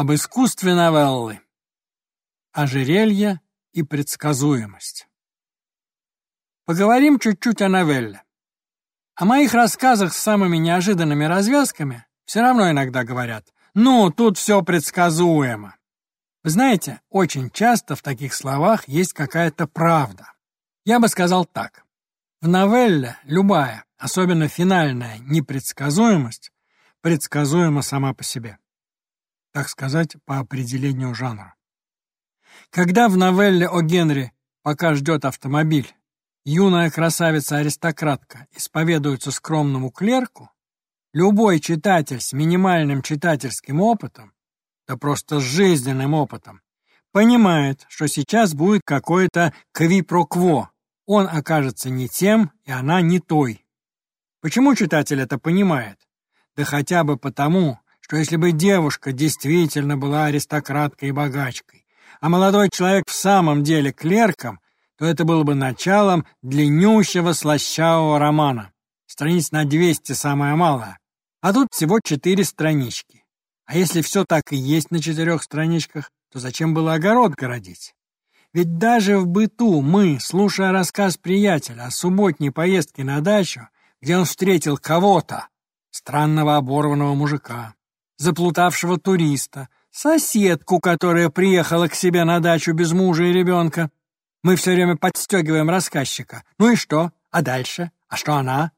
Об искусстве новеллы. Ожерелье и предсказуемость. Поговорим чуть-чуть о новелле. О моих рассказах с самыми неожиданными развязками все равно иногда говорят, ну, тут все предсказуемо. Вы знаете, очень часто в таких словах есть какая-то правда. Я бы сказал так. В новелле любая, особенно финальная непредсказуемость, предсказуема сама по себе так сказать, по определению жанра. Когда в новелле о Генри «Пока ждет автомобиль» юная красавица-аристократка исповедуется скромному клерку, любой читатель с минимальным читательским опытом, да просто с жизненным опытом, понимает, что сейчас будет какое-то квипрокво, он окажется не тем, и она не той. Почему читатель это понимает? Да хотя бы потому, что если бы девушка действительно была аристократкой и богачкой, а молодой человек в самом деле клерком, то это было бы началом длиннющего слащавого романа. Страниц на 200 самое малое. А тут всего четыре странички. А если все так и есть на четырех страничках, то зачем было огород городить? Ведь даже в быту мы, слушая рассказ приятеля о субботней поездке на дачу, где он встретил кого-то, странного оборванного мужика, заплутавшего туриста, соседку, которая приехала к себе на дачу без мужа и ребенка. Мы все время подстегиваем рассказчика. Ну и что? А дальше? А что она?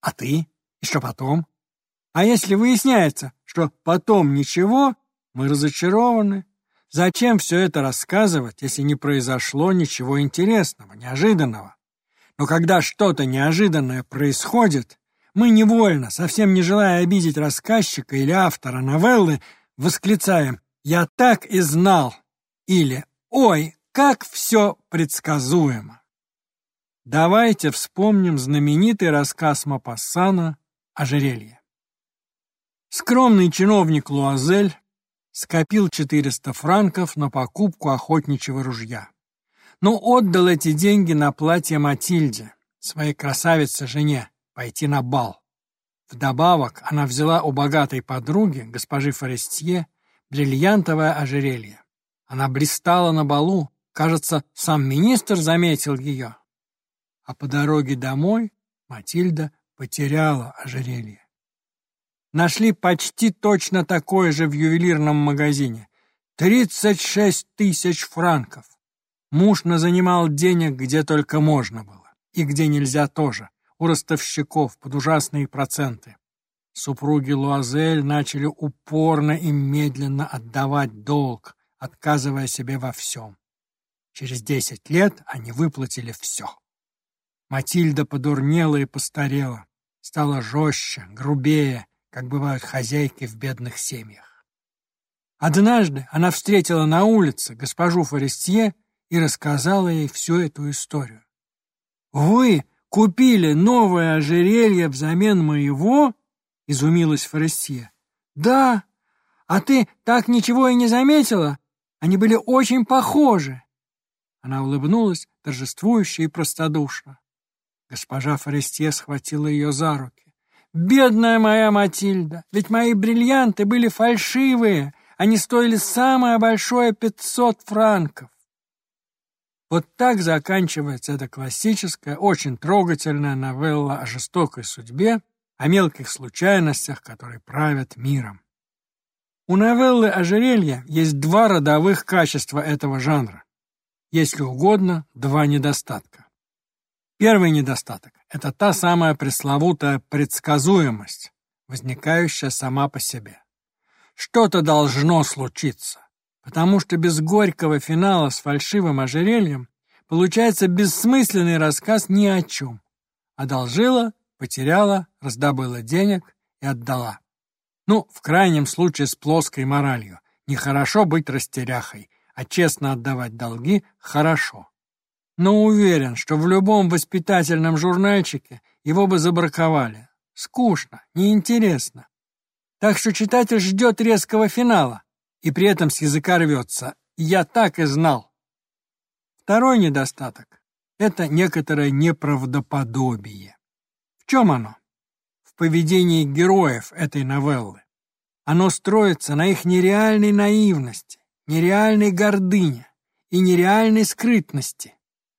А ты? И что потом? А если выясняется, что потом ничего, мы разочарованы. Зачем все это рассказывать, если не произошло ничего интересного, неожиданного? Но когда что-то неожиданное происходит, мы невольно, совсем не желая обидеть рассказчика или автора новеллы, восклицаем «Я так и знал!» или «Ой, как все предсказуемо!» Давайте вспомним знаменитый рассказ Мапассана «Ожерелье». Скромный чиновник Луазель скопил 400 франков на покупку охотничьего ружья, но отдал эти деньги на платье Матильде, своей красавице-жене, пойти на бал. Вдобавок она взяла у богатой подруги, госпожи Форестье, бриллиантовое ожерелье. Она блистала на балу, кажется, сам министр заметил ее. А по дороге домой Матильда потеряла ожерелье. Нашли почти точно такое же в ювелирном магазине. Тридцать шесть тысяч франков. Муж назанимал денег где только можно было, и где нельзя тоже у ростовщиков под ужасные проценты. Супруги Луазель начали упорно и медленно отдавать долг, отказывая себе во всем. Через десять лет они выплатили все. Матильда подурнела и постарела, стала жестче, грубее, как бывают хозяйки в бедных семьях. Однажды она встретила на улице госпожу Форестье и рассказала ей всю эту историю. «Вы купили новое ожерелье взамен моего?» — изумилась Форестье. «Да. А ты так ничего и не заметила? Они были очень похожи». Она улыбнулась торжествующе и простодушно. Госпожа Форестье схватила ее за руки. «Бедная моя Матильда! Ведь мои бриллианты были фальшивые! Они стоили самое большое пятьсот франков!» Вот так заканчивается эта классическая, очень трогательная новелла о жестокой судьбе, о мелких случайностях, которые правят миром. У новеллы «Ожерелье» есть два родовых качества этого жанра. Если угодно, два недостатка. Первый недостаток – это та самая пресловутая предсказуемость, возникающая сама по себе. Что-то должно случиться, потому что без горького финала с фальшивым ожерельем получается бессмысленный рассказ ни о чем. Одолжила, потеряла, раздобыла денег и отдала. Ну, в крайнем случае с плоской моралью. Нехорошо быть растеряхой, а честно отдавать долги – хорошо. Но уверен, что в любом воспитательном журнальчике его бы забраковали. Скучно, неинтересно. Так что читатель ждет резкого финала, и при этом с языка рвется. Я так и знал. Второй недостаток – это некоторое неправдоподобие. В чем оно? В поведении героев этой новеллы. Оно строится на их нереальной наивности, нереальной гордыне и нереальной скрытности,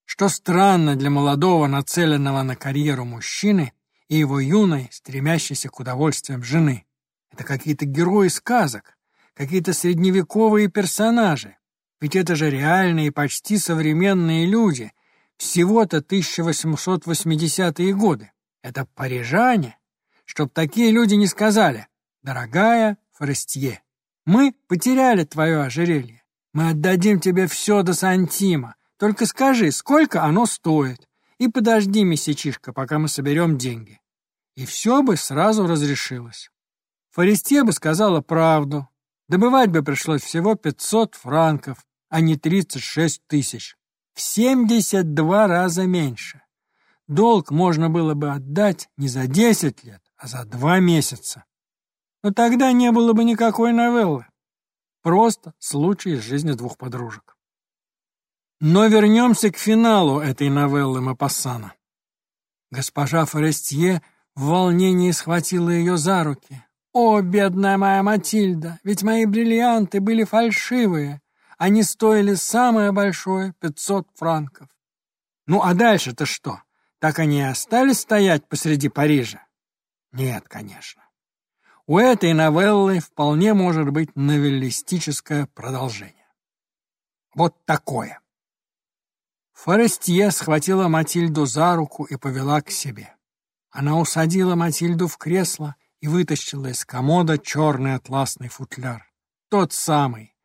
что странно для молодого, нацеленного на карьеру мужчины и его юной, стремящейся к удовольствиям жены. Это какие-то герои сказок, какие-то средневековые персонажи. Ведь это же реальные, почти современные люди, всего-то 1880-е годы. Это парижане. Чтоб такие люди не сказали, дорогая Форестье, мы потеряли твое ожерелье. Мы отдадим тебе все до сантима. Только скажи, сколько оно стоит. И подожди, месячишка, пока мы соберем деньги и все бы сразу разрешилось. Форестье бы сказала правду. Добывать бы пришлось всего 500 франков, а не 36 тысяч. В 72 раза меньше. Долг можно было бы отдать не за 10 лет, а за 2 месяца. Но тогда не было бы никакой новеллы. Просто случай из жизни двух подружек. Но вернемся к финалу этой новеллы Мапассана. Госпожа Форестье в волнении схватила ее за руки. «О, бедная моя Матильда, ведь мои бриллианты были фальшивые. Они стоили самое большое — пятьсот франков». «Ну а дальше-то что? Так они и остались стоять посреди Парижа?» «Нет, конечно. У этой новеллы вполне может быть новеллистическое продолжение. Вот такое». Форестье схватила Матильду за руку и повела к себе. Она усадила Матильду в кресло и вытащила из комода черный атласный футляр. Тот самый.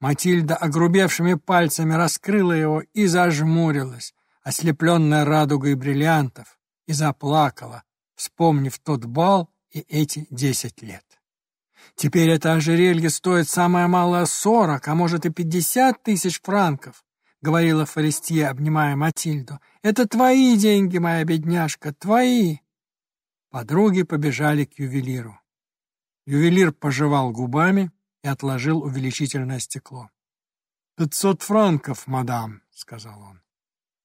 Матильда огрубевшими пальцами раскрыла его и зажмурилась, ослепленная радугой бриллиантов, и заплакала, вспомнив тот бал и эти десять лет. Теперь это ожерелье стоит самое малое сорок, а может и пятьдесят тысяч франков, — говорила Форестье, обнимая Матильду. «Это твои деньги, моя бедняжка, твои!» Подруги побежали к ювелиру. Ювелир пожевал губами и отложил увеличительное стекло. «Пятьсот франков, мадам», — сказал он.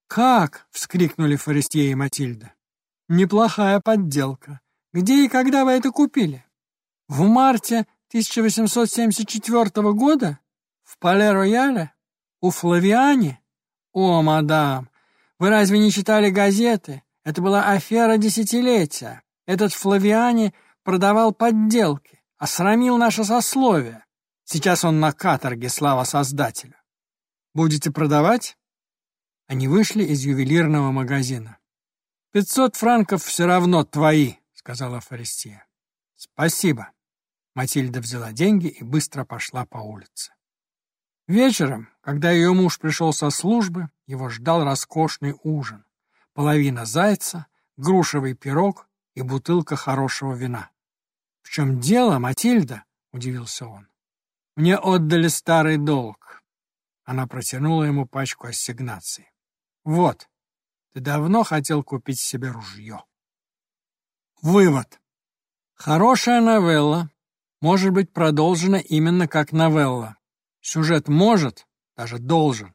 «Как?» — вскрикнули Форестье и Матильда. «Неплохая подделка. Где и когда вы это купили? В марте 1874 года? В Пале-Рояле? У Флавиани? О, мадам, вы разве не читали газеты? Это была афера десятилетия. Этот Флавиани продавал подделки, осрамил наше сословие. Сейчас он на каторге, слава Создателю. Будете продавать? Они вышли из ювелирного магазина. «Пятьсот франков все равно твои», — сказала Форестия. «Спасибо». Матильда взяла деньги и быстро пошла по улице. Вечером, когда ее муж пришел со службы, его ждал роскошный ужин. Половина зайца, грушевый пирог и бутылка хорошего вина. — В чем дело, Матильда? — удивился он. — Мне отдали старый долг. Она протянула ему пачку ассигнаций. — Вот, ты давно хотел купить себе ружье. Вывод. Хорошая новелла может быть продолжена именно как новелла. Сюжет может, даже должен,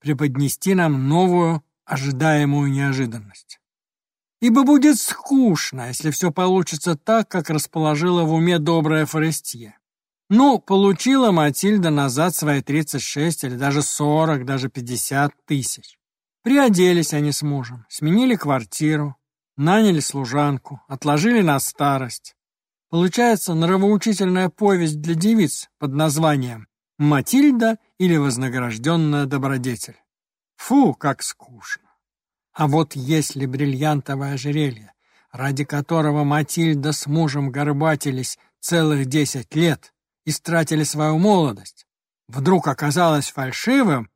преподнести нам новую, ожидаемую неожиданность ибо будет скучно, если все получится так, как расположила в уме добрая Форестье. Ну, получила Матильда назад свои 36 или даже 40, даже 50 тысяч. Приоделись они с мужем, сменили квартиру, наняли служанку, отложили на старость. Получается нравоучительная повесть для девиц под названием «Матильда или вознагражденная добродетель». Фу, как скучно. А вот если бриллиантовое ожерелье, ради которого Матильда с мужем горбатились целых десять лет, и стратили свою молодость, вдруг оказалось фальшивым,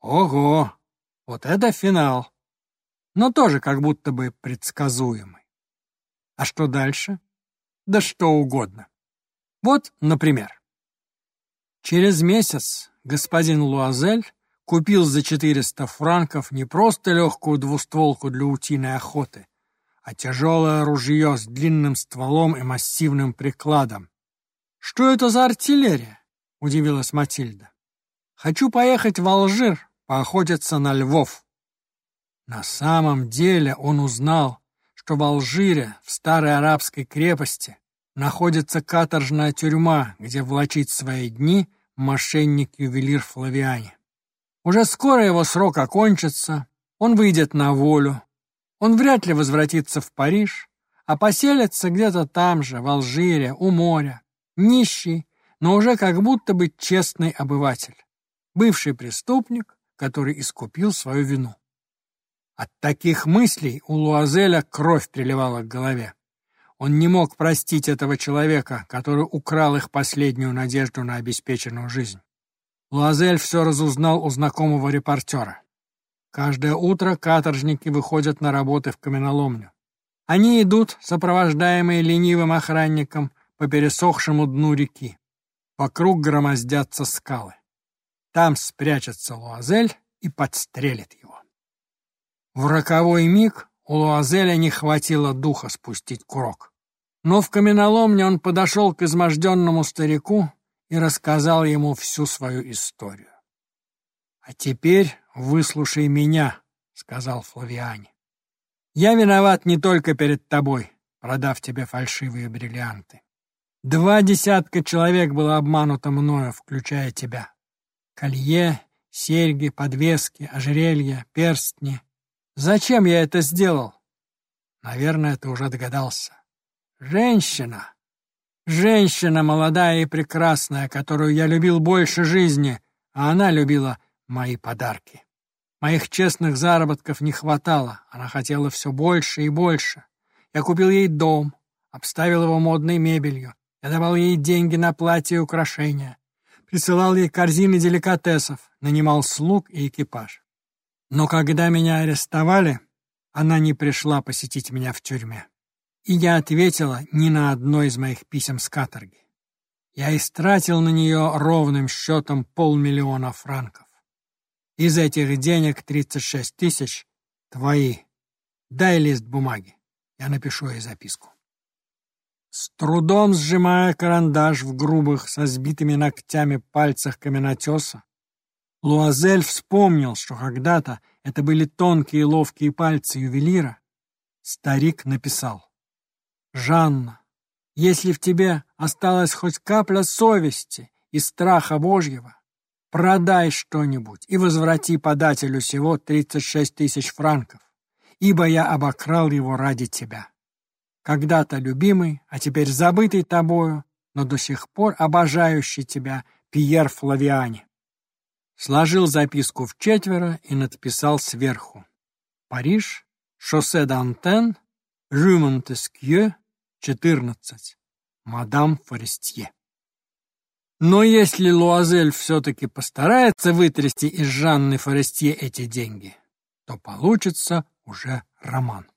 ого, вот это финал. Но тоже как будто бы предсказуемый. А что дальше? Да что угодно. Вот, например. Через месяц господин Луазель купил за 400 франков не просто легкую двустволку для утиной охоты, а тяжелое ружье с длинным стволом и массивным прикладом. «Что это за артиллерия?» — удивилась Матильда. «Хочу поехать в Алжир, поохотиться на львов». На самом деле он узнал, что в Алжире, в старой арабской крепости, находится каторжная тюрьма, где влачит свои дни мошенник-ювелир Флавиани. Уже скоро его срок окончится, он выйдет на волю. Он вряд ли возвратится в Париж, а поселится где-то там же, в Алжире, у моря. Нищий, но уже как будто бы честный обыватель. Бывший преступник, который искупил свою вину. От таких мыслей у Луазеля кровь приливала к голове. Он не мог простить этого человека, который украл их последнюю надежду на обеспеченную жизнь. Луазель все разузнал у знакомого репортера. Каждое утро каторжники выходят на работы в каменоломню. Они идут, сопровождаемые ленивым охранником, по пересохшему дну реки. Вокруг громоздятся скалы. Там спрячется Луазель и подстрелит его. В роковой миг у Луазеля не хватило духа спустить курок. Но в каменоломне он подошел к изможденному старику и рассказал ему всю свою историю. «А теперь выслушай меня», — сказал Флавиане. «Я виноват не только перед тобой, продав тебе фальшивые бриллианты. Два десятка человек было обмануто мною, включая тебя. Колье, серьги, подвески, ожерелья, перстни. Зачем я это сделал? Наверное, ты уже догадался. Женщина. Женщина молодая и прекрасная, которую я любил больше жизни, а она любила мои подарки. Моих честных заработков не хватало, она хотела все больше и больше. Я купил ей дом, обставил его модной мебелью, я давал ей деньги на платье и украшения, присылал ей корзины деликатесов, нанимал слуг и экипаж. Но когда меня арестовали, она не пришла посетить меня в тюрьме и я ответила ни на одно из моих писем с каторги. Я истратил на нее ровным счетом полмиллиона франков. Из этих денег 36 тысяч твои. Дай лист бумаги, я напишу ей записку. С трудом сжимая карандаш в грубых, со сбитыми ногтями пальцах каменотеса, Луазель вспомнил, что когда-то это были тонкие ловкие пальцы ювелира. Старик написал Жанна, если в тебе осталась хоть капля совести и страха Божьего, продай что-нибудь и возврати подателю всего 36 тысяч франков, ибо я обокрал его ради тебя. Когда-то любимый, а теперь забытый тобою, но до сих пор обожающий тебя Пьер Флавиани. Сложил записку в четверо и надписал сверху. Париж, шоссе d'Антен, Рю Монтескье, 14. Мадам Форестье. Но если Луазель все-таки постарается вытрясти из Жанны Форестье эти деньги, то получится уже роман.